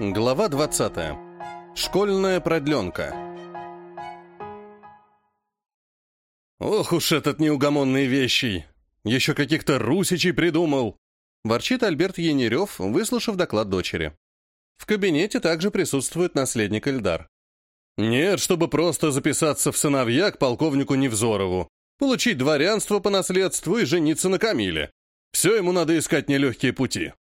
Глава 20. Школьная продленка. «Ох уж этот неугомонный вещий! Еще каких-то русичей придумал!» Ворчит Альберт Янерев, выслушав доклад дочери. В кабинете также присутствует наследник Эльдар. «Нет, чтобы просто записаться в сыновья к полковнику Невзорову, получить дворянство по наследству и жениться на Камиле. Все ему надо искать нелегкие пути».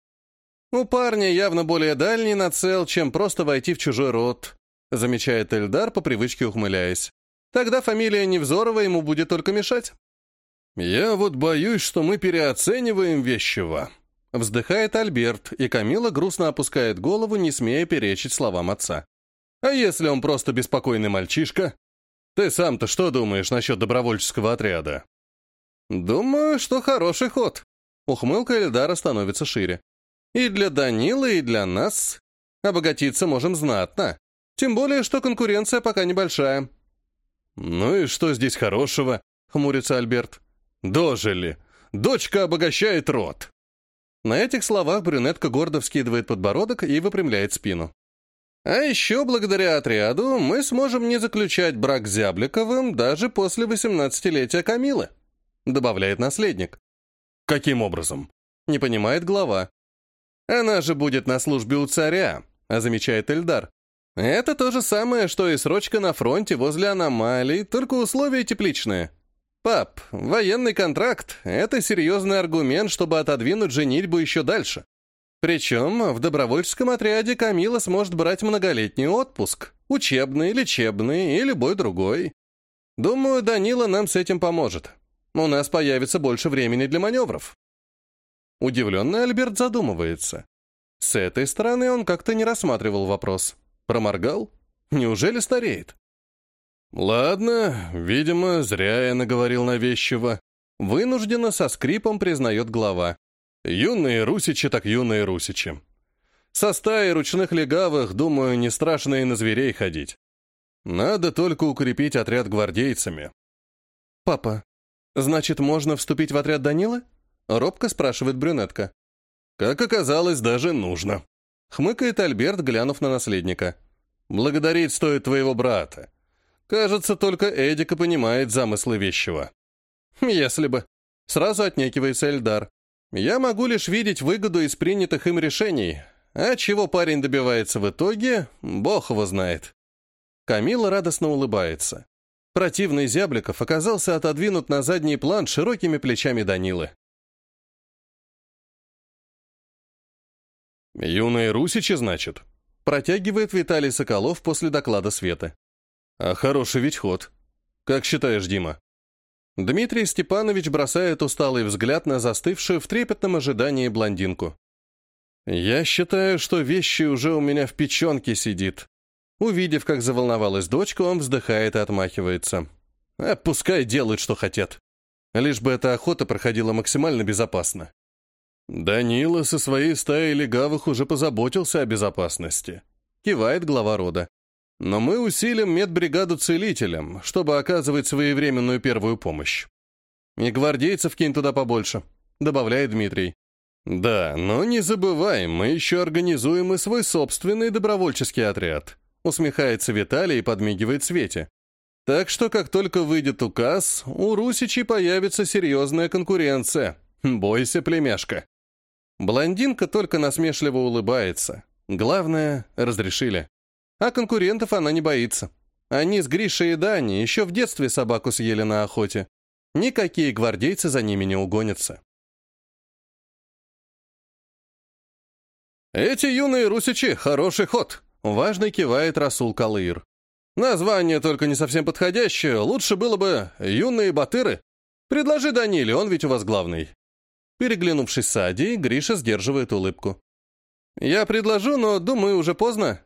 «У парня явно более дальний нацел, чем просто войти в чужой род», замечает Эльдар, по привычке ухмыляясь. «Тогда фамилия Невзорова ему будет только мешать». «Я вот боюсь, что мы переоцениваем вещего», вздыхает Альберт, и Камила грустно опускает голову, не смея перечить словам отца. «А если он просто беспокойный мальчишка? Ты сам-то что думаешь насчет добровольческого отряда?» «Думаю, что хороший ход». Ухмылка Эльдара становится шире. И для Данила, и для нас. Обогатиться можем знатно. Тем более, что конкуренция пока небольшая. «Ну и что здесь хорошего?» — хмурится Альберт. «Дожили. Дочка обогащает род». На этих словах брюнетка гордо вскидывает подбородок и выпрямляет спину. «А еще благодаря отряду мы сможем не заключать брак с Зябликовым даже после восемнадцатилетия Камилы», добавляет наследник. «Каким образом?» — не понимает глава. Она же будет на службе у царя, а замечает Эльдар. Это то же самое, что и срочка на фронте возле аномалий, только условия тепличные. Пап, военный контракт — это серьезный аргумент, чтобы отодвинуть женитьбу еще дальше. Причем в добровольческом отряде Камила сможет брать многолетний отпуск, учебный, лечебный и любой другой. Думаю, Данила нам с этим поможет. У нас появится больше времени для маневров. Удивленный Альберт задумывается. С этой стороны он как-то не рассматривал вопрос. Проморгал? Неужели стареет? Ладно, видимо, зря я наговорил на вещего. Вынужденно со скрипом признает глава. Юные русичи так юные русичи. Со стаи ручных легавых, думаю, не страшно и на зверей ходить. Надо только укрепить отряд гвардейцами. «Папа, значит, можно вступить в отряд Данила?» Робко спрашивает брюнетка. Как оказалось, даже нужно. Хмыкает Альберт, глянув на наследника. Благодарить стоит твоего брата. Кажется, только Эдика понимает замыслы вещего. Если бы. Сразу отнекивается Эльдар. Я могу лишь видеть выгоду из принятых им решений. А чего парень добивается в итоге, бог его знает. Камила радостно улыбается. Противный Зябликов оказался отодвинут на задний план широкими плечами Данилы. «Юные русичи, значит?» Протягивает Виталий Соколов после доклада Светы. «А хороший ведь ход. Как считаешь, Дима?» Дмитрий Степанович бросает усталый взгляд на застывшую в трепетном ожидании блондинку. «Я считаю, что вещи уже у меня в печенке сидит». Увидев, как заволновалась дочка, он вздыхает и отмахивается. «А пускай делают, что хотят. Лишь бы эта охота проходила максимально безопасно. Данила со своей стаей легавых уже позаботился о безопасности. Кивает глава рода. Но мы усилим медбригаду целителям, чтобы оказывать своевременную первую помощь. И гвардейцев кинь туда побольше, добавляет Дмитрий. Да, но не забывай, мы еще организуем и свой собственный добровольческий отряд. Усмехается Виталий и подмигивает Свете. Так что, как только выйдет указ, у Русичей появится серьезная конкуренция. Бойся, племяшка. Блондинка только насмешливо улыбается. Главное, разрешили. А конкурентов она не боится. Они с Гришей и Дани еще в детстве собаку съели на охоте. Никакие гвардейцы за ними не угонятся. «Эти юные русичи — хороший ход», — важно кивает Расул Калыр. «Название только не совсем подходящее, лучше было бы «Юные батыры». Предложи Даниле, он ведь у вас главный». Переглянувшись с Адей, Гриша сдерживает улыбку. «Я предложу, но, думаю, уже поздно».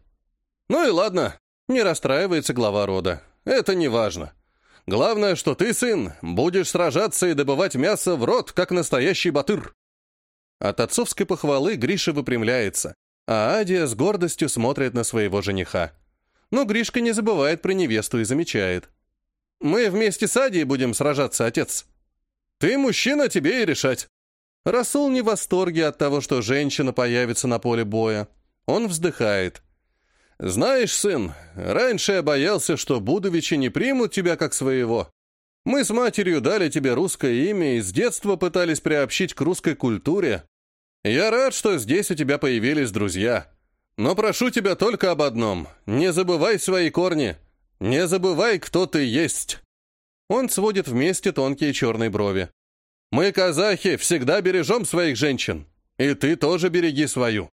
«Ну и ладно», — не расстраивается глава рода. «Это не важно. Главное, что ты, сын, будешь сражаться и добывать мясо в рот, как настоящий батыр». От отцовской похвалы Гриша выпрямляется, а Адия с гордостью смотрит на своего жениха. Но Гришка не забывает про невесту и замечает. «Мы вместе с Адией будем сражаться, отец». «Ты мужчина, тебе и решать». Расул не в восторге от того, что женщина появится на поле боя. Он вздыхает. «Знаешь, сын, раньше я боялся, что Будовичи не примут тебя как своего. Мы с матерью дали тебе русское имя и с детства пытались приобщить к русской культуре. Я рад, что здесь у тебя появились друзья. Но прошу тебя только об одном. Не забывай свои корни. Не забывай, кто ты есть. Он сводит вместе тонкие черные брови. Мы, казахи, всегда бережем своих женщин. И ты тоже береги свою.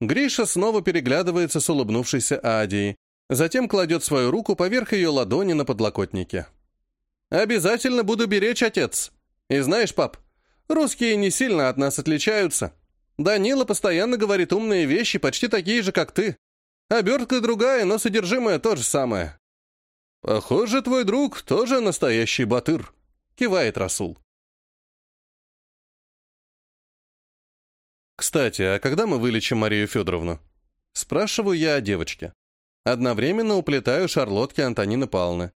Гриша снова переглядывается с улыбнувшейся Адией, затем кладет свою руку поверх ее ладони на подлокотнике. «Обязательно буду беречь, отец. И знаешь, пап, русские не сильно от нас отличаются. Данила постоянно говорит умные вещи, почти такие же, как ты. Обертка другая, но содержимое то же самое. Похоже, твой друг тоже настоящий батыр, кивает Расул. Кстати, а когда мы вылечим Марию Федоровну? Спрашиваю я о девочке. Одновременно уплетаю шарлотки Антонины Павловны.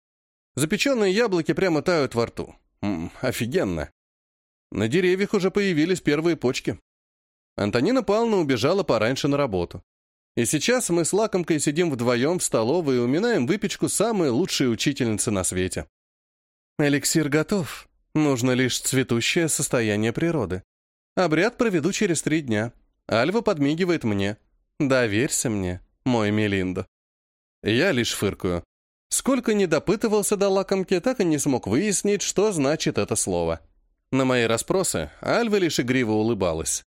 Запеченные яблоки прямо тают во рту. М -м, офигенно. На деревьях уже появились первые почки. Антонина Павловна убежала пораньше на работу. И сейчас мы с Лакомкой сидим вдвоем в столовой и уминаем выпечку самой лучшей учительницы на свете. Эликсир готов. Нужно лишь цветущее состояние природы. Обряд проведу через три дня. Альва подмигивает мне. Доверься мне, мой Мелиндо. Я лишь фыркаю. Сколько не допытывался до лакомки, так и не смог выяснить, что значит это слово. На мои расспросы Альва лишь игриво улыбалась.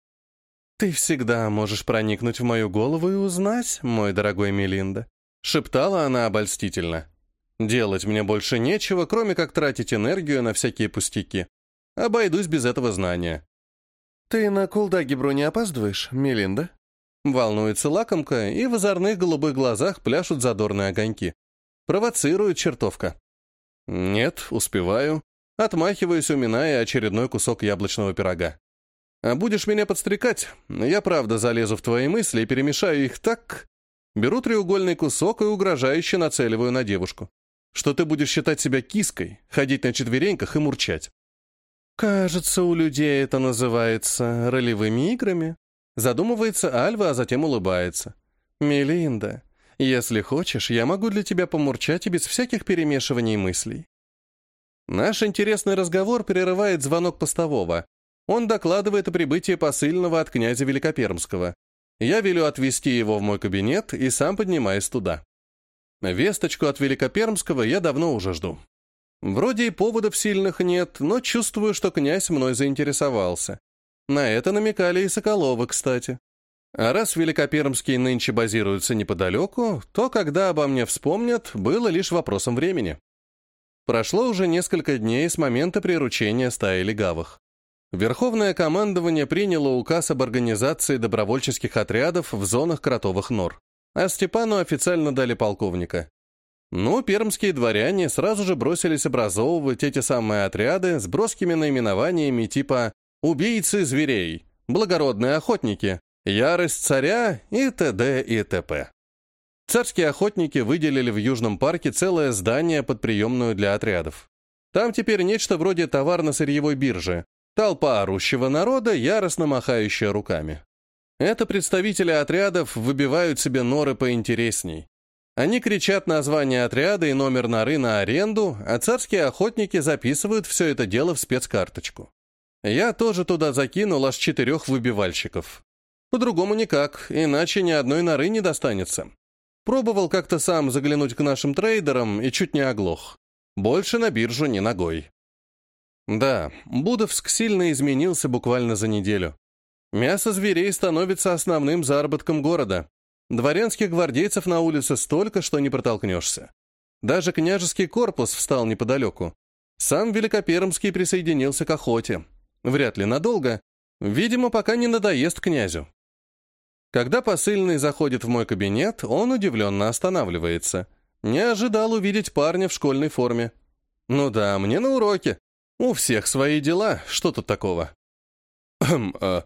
«Ты всегда можешь проникнуть в мою голову и узнать, мой дорогой Мелинда», — шептала она обольстительно. «Делать мне больше нечего, кроме как тратить энергию на всякие пустяки. Обойдусь без этого знания». «Ты на Кулдагибру не опаздываешь, Мелинда?» Волнуется лакомка, и в озорных голубых глазах пляшут задорные огоньки. Провоцирует чертовка. «Нет, успеваю». Отмахиваюсь, уминая очередной кусок яблочного пирога. А будешь меня подстрекать, я правда залезу в твои мысли и перемешаю их так... Беру треугольный кусок и угрожающе нацеливаю на девушку. Что ты будешь считать себя киской, ходить на четвереньках и мурчать. Кажется, у людей это называется ролевыми играми. Задумывается Альва, а затем улыбается. Мелинда, если хочешь, я могу для тебя помурчать и без всяких перемешиваний мыслей. Наш интересный разговор прерывает звонок постового, он докладывает о прибытии посыльного от князя Великопермского. Я велю отвезти его в мой кабинет и сам поднимаюсь туда. Весточку от Великопермского я давно уже жду. Вроде и поводов сильных нет, но чувствую, что князь мной заинтересовался. На это намекали и Соколовы, кстати. А раз Великопермский нынче базируется неподалеку, то, когда обо мне вспомнят, было лишь вопросом времени. Прошло уже несколько дней с момента приручения стаи легавых. Верховное командование приняло указ об организации добровольческих отрядов в зонах кротовых нор, а Степану официально дали полковника. Ну, пермские дворяне сразу же бросились образовывать эти самые отряды с броскими наименованиями типа «убийцы зверей», «благородные охотники», «ярость царя» и т.д. и т.п. Царские охотники выделили в Южном парке целое здание под приемную для отрядов. Там теперь нечто вроде товарно-сырьевой биржи, Толпа орущего народа, яростно махающая руками. Это представители отрядов выбивают себе норы поинтересней. Они кричат название отряда и номер норы на аренду, а царские охотники записывают все это дело в спецкарточку. Я тоже туда закинул аж четырех выбивальщиков. По-другому никак, иначе ни одной норы не достанется. Пробовал как-то сам заглянуть к нашим трейдерам и чуть не оглох. Больше на биржу ни ногой. Да, Будовск сильно изменился буквально за неделю. Мясо зверей становится основным заработком города. Дворянских гвардейцев на улице столько, что не протолкнешься. Даже княжеский корпус встал неподалеку. Сам Великопермский присоединился к охоте. Вряд ли надолго. Видимо, пока не надоест князю. Когда посыльный заходит в мой кабинет, он удивленно останавливается. Не ожидал увидеть парня в школьной форме. Ну да, мне на уроке. У всех свои дела, что тут такого? Хм, а,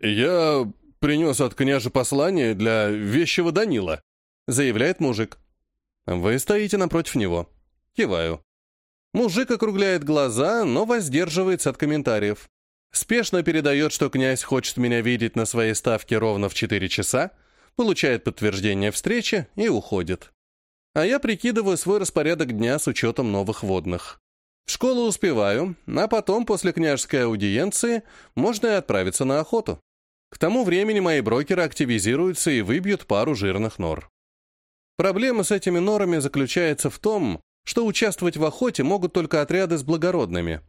я принес от княжа послание для вещего Данила, заявляет мужик. Вы стоите напротив него. Киваю. Мужик округляет глаза, но воздерживается от комментариев. Спешно передает, что князь хочет меня видеть на своей ставке ровно в 4 часа, получает подтверждение встречи и уходит. А я прикидываю свой распорядок дня с учетом новых водных. В школу успеваю, а потом, после княжеской аудиенции, можно и отправиться на охоту. К тому времени мои брокеры активизируются и выбьют пару жирных нор. Проблема с этими норами заключается в том, что участвовать в охоте могут только отряды с благородными.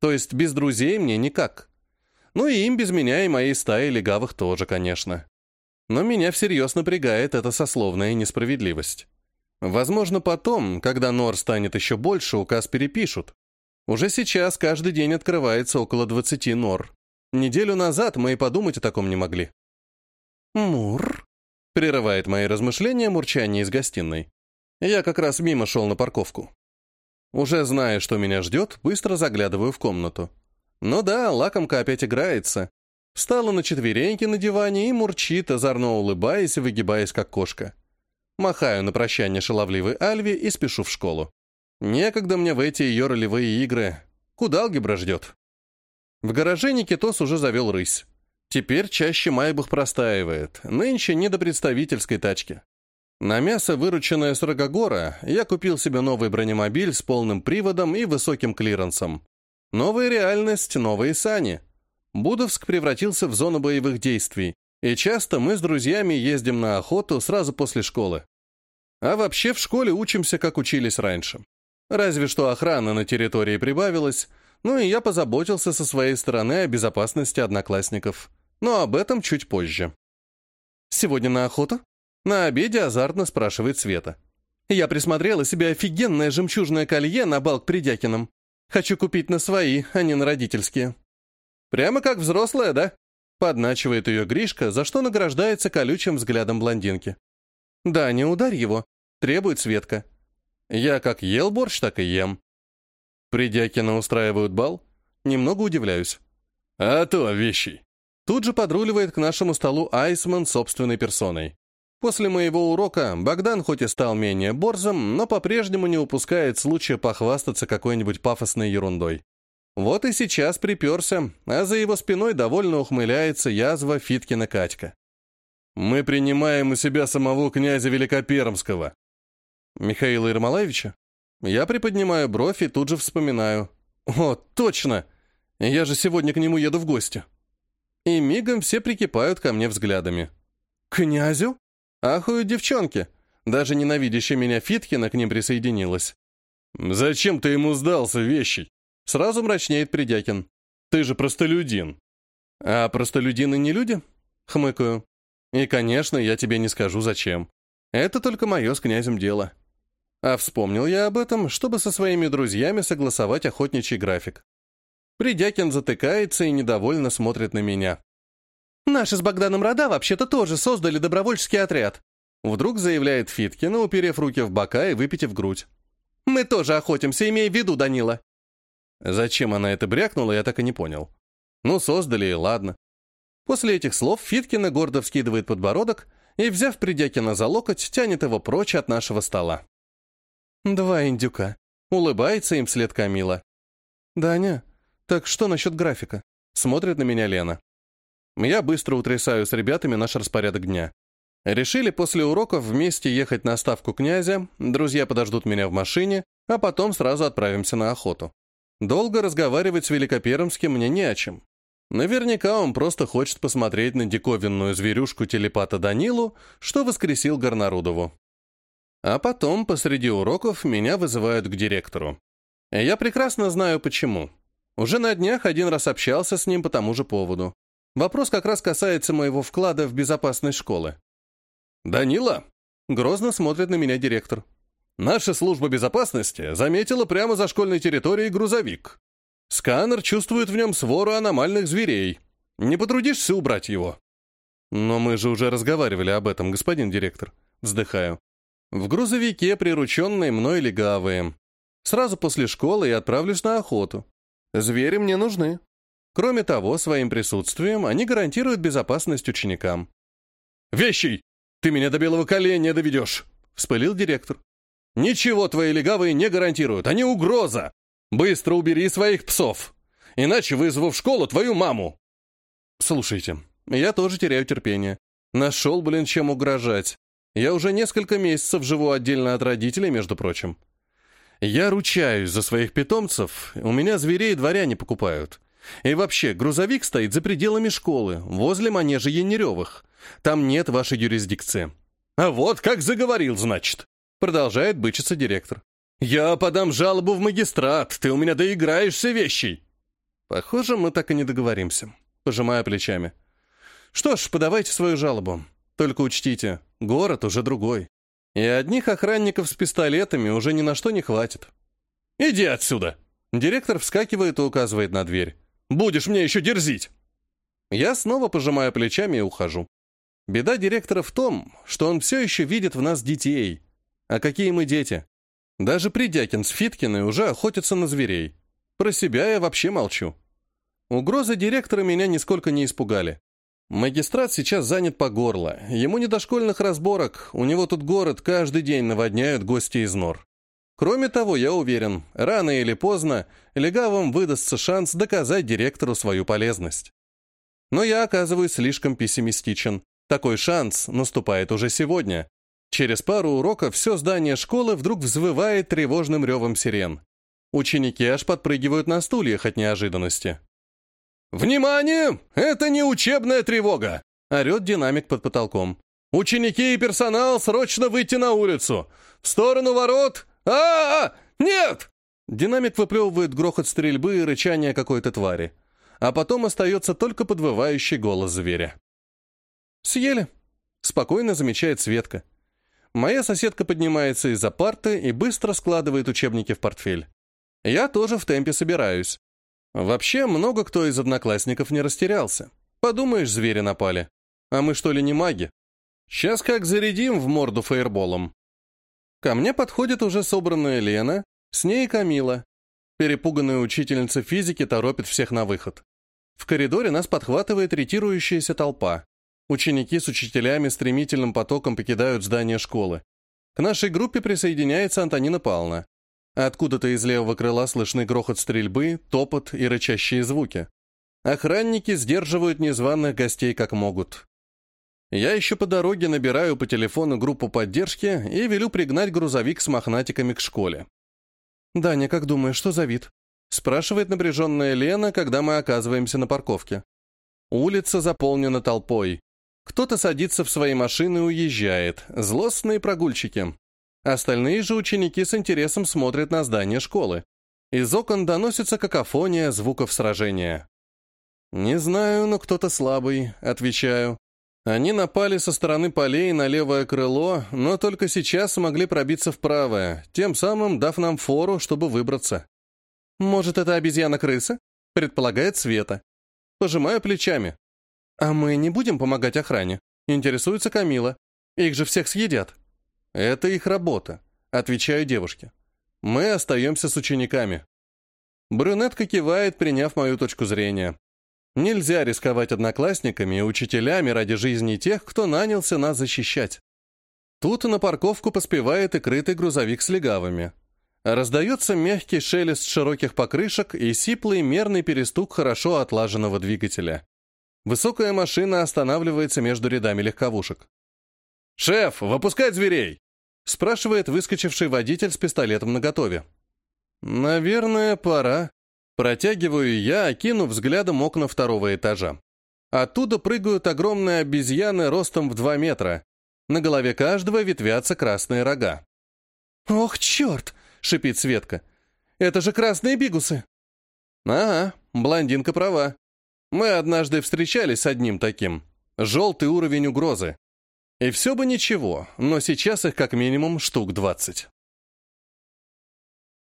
То есть без друзей мне никак. Ну и им без меня и моей стаи легавых тоже, конечно. Но меня всерьез напрягает эта сословная несправедливость. Возможно, потом, когда нор станет еще больше, указ перепишут. Уже сейчас каждый день открывается около 20 нор. Неделю назад мы и подумать о таком не могли. «Мур», — прерывает мои размышления мурчание из гостиной. Я как раз мимо шел на парковку. Уже зная, что меня ждет, быстро заглядываю в комнату. Ну да, лакомка опять играется. Встала на четвереньки на диване и мурчит, озорно улыбаясь и выгибаясь, как кошка. Махаю на прощание шаловливой Альви и спешу в школу. Некогда мне в эти ее ролевые игры. Куда алгебра ждет? В гараже Никитос уже завел рысь. Теперь чаще Майбах простаивает. Нынче не до представительской тачки. На мясо, вырученное с Рогогора, я купил себе новый бронемобиль с полным приводом и высоким клиренсом. Новая реальность, новые сани. Будовск превратился в зону боевых действий, и часто мы с друзьями ездим на охоту сразу после школы. А вообще в школе учимся, как учились раньше. Разве что охрана на территории прибавилась, ну и я позаботился со своей стороны о безопасности одноклассников. Но об этом чуть позже. «Сегодня на охоту?» На обеде азартно спрашивает Света. «Я присмотрела себе офигенное жемчужное колье на бал к Придякиным. Хочу купить на свои, а не на родительские». «Прямо как взрослая, да?» Подначивает ее Гришка, за что награждается колючим взглядом блондинки. «Да, не ударь его», — требует Светка. «Я как ел борщ, так и ем. Придякина устраивают бал? Немного удивляюсь. А то вещи. Тут же подруливает к нашему столу Айсман собственной персоной. После моего урока Богдан хоть и стал менее борзым, но по-прежнему не упускает случая похвастаться какой-нибудь пафосной ерундой. Вот и сейчас приперся, а за его спиной довольно ухмыляется язва Фиткина Катька. «Мы принимаем у себя самого князя Великопермского». «Михаила Ермолаевича?» Я приподнимаю бровь и тут же вспоминаю. «О, точно! Я же сегодня к нему еду в гости». И мигом все прикипают ко мне взглядами. «Князю?» Ахуют девчонки. Даже ненавидящая меня Фиткина к ним присоединилась. «Зачем ты ему сдался, вещи?» Сразу мрачнеет Придякин. «Ты же простолюдин». «А простолюдины не люди?» Хмыкаю. «И, конечно, я тебе не скажу, зачем. Это только мое с князем дело». А вспомнил я об этом, чтобы со своими друзьями согласовать охотничий график. Придякин затыкается и недовольно смотрит на меня. «Наши с Богданом рода вообще-то тоже создали добровольческий отряд», вдруг заявляет Фиткина, уперев руки в бока и выпитив грудь. «Мы тоже охотимся, имея в виду, Данила». Зачем она это брякнула, я так и не понял. Ну, создали, и ладно. После этих слов Фиткина гордо вскидывает подбородок и, взяв Придякина за локоть, тянет его прочь от нашего стола. «Два индюка». Улыбается им вслед Камила. «Даня, так что насчет графика?» Смотрит на меня Лена. Я быстро утрясаю с ребятами наш распорядок дня. Решили после уроков вместе ехать на ставку князя, друзья подождут меня в машине, а потом сразу отправимся на охоту. Долго разговаривать с Великопермским мне не о чем. Наверняка он просто хочет посмотреть на диковинную зверюшку телепата Данилу, что воскресил Горнарудову. А потом, посреди уроков, меня вызывают к директору. Я прекрасно знаю, почему. Уже на днях один раз общался с ним по тому же поводу. Вопрос как раз касается моего вклада в безопасность школы. «Данила?» — грозно смотрит на меня директор. «Наша служба безопасности заметила прямо за школьной территорией грузовик. Сканер чувствует в нем свору аномальных зверей. Не потрудишься убрать его?» «Но мы же уже разговаривали об этом, господин директор». Вздыхаю. В грузовике прирученные мной легавые. Сразу после школы я отправлюсь на охоту. Звери мне нужны. Кроме того, своим присутствием они гарантируют безопасность ученикам. «Вещий! Ты меня до белого коленя доведешь!» — вспылил директор. «Ничего твои легавые не гарантируют, они угроза! Быстро убери своих псов, иначе вызову в школу твою маму!» «Слушайте, я тоже теряю терпение. Нашел, блин, чем угрожать. Я уже несколько месяцев живу отдельно от родителей, между прочим. Я ручаюсь за своих питомцев, у меня зверей дворяне покупают. И вообще, грузовик стоит за пределами школы, возле манежа Янеревых. Там нет вашей юрисдикции. А вот как заговорил, значит. Продолжает бычиться директор. Я подам жалобу в магистрат, ты у меня доиграешься вещей. Похоже, мы так и не договоримся. Пожимая плечами. Что ж, подавайте свою жалобу. Только учтите, город уже другой. И одних охранников с пистолетами уже ни на что не хватит. «Иди отсюда!» Директор вскакивает и указывает на дверь. «Будешь мне еще дерзить!» Я снова пожимаю плечами и ухожу. Беда директора в том, что он все еще видит в нас детей. А какие мы дети? Даже Придякин с Фиткиной уже охотятся на зверей. Про себя я вообще молчу. Угрозы директора меня нисколько не испугали. Магистрат сейчас занят по горло. Ему не до школьных разборок, у него тут город каждый день наводняют гости из нор. Кроме того, я уверен, рано или поздно легавым выдастся шанс доказать директору свою полезность. Но я оказываюсь слишком пессимистичен. Такой шанс наступает уже сегодня. Через пару уроков все здание школы вдруг взвывает тревожным ревом сирен. Ученики аж подпрыгивают на стульях от неожиданности. «Внимание! Это не учебная тревога!» — орет динамик под потолком. «Ученики и персонал срочно выйти на улицу! В сторону ворот! а а, -а! Нет!» Динамик выплевывает грохот стрельбы и рычание какой-то твари. А потом остается только подвывающий голос зверя. «Съели?» — спокойно замечает Светка. Моя соседка поднимается из-за парты и быстро складывает учебники в портфель. Я тоже в темпе собираюсь. Вообще, много кто из одноклассников не растерялся. Подумаешь, звери напали. А мы что ли не маги? Сейчас как зарядим в морду фаерболом. Ко мне подходит уже собранная Лена, с ней Камила. Перепуганная учительница физики торопит всех на выход. В коридоре нас подхватывает ретирующаяся толпа. Ученики с учителями стремительным потоком покидают здание школы. К нашей группе присоединяется Антонина Павловна. Откуда-то из левого крыла слышны грохот стрельбы, топот и рычащие звуки. Охранники сдерживают незваных гостей как могут. Я еще по дороге набираю по телефону группу поддержки и велю пригнать грузовик с мохнатиками к школе. «Даня, как думаешь, что за вид?» спрашивает напряженная Лена, когда мы оказываемся на парковке. Улица заполнена толпой. Кто-то садится в свои машины и уезжает. Злостные прогульщики. Остальные же ученики с интересом смотрят на здание школы. Из окон доносится какофония звуков сражения. «Не знаю, но кто-то слабый», — отвечаю. Они напали со стороны полей на левое крыло, но только сейчас смогли пробиться в правое, тем самым дав нам фору, чтобы выбраться. «Может, это обезьяна-крыса?» — предполагает Света. Пожимаю плечами. «А мы не будем помогать охране?» — интересуется Камила. «Их же всех съедят». «Это их работа», — отвечаю девушке. «Мы остаемся с учениками». Брюнетка кивает, приняв мою точку зрения. Нельзя рисковать одноклассниками и учителями ради жизни тех, кто нанялся нас защищать. Тут на парковку поспевает и крытый грузовик с легавыми. Раздается мягкий шелест широких покрышек и сиплый мерный перестук хорошо отлаженного двигателя. Высокая машина останавливается между рядами легковушек. «Шеф, выпускать зверей!» — спрашивает выскочивший водитель с пистолетом наготове. «Наверное, пора». Протягиваю я, окинув взглядом окна второго этажа. Оттуда прыгают огромные обезьяны ростом в два метра. На голове каждого ветвятся красные рога. «Ох, черт!» — шипит Светка. «Это же красные бигусы!» «Ага, блондинка права. Мы однажды встречались с одним таким. Желтый уровень угрозы. И все бы ничего, но сейчас их как минимум штук двадцать.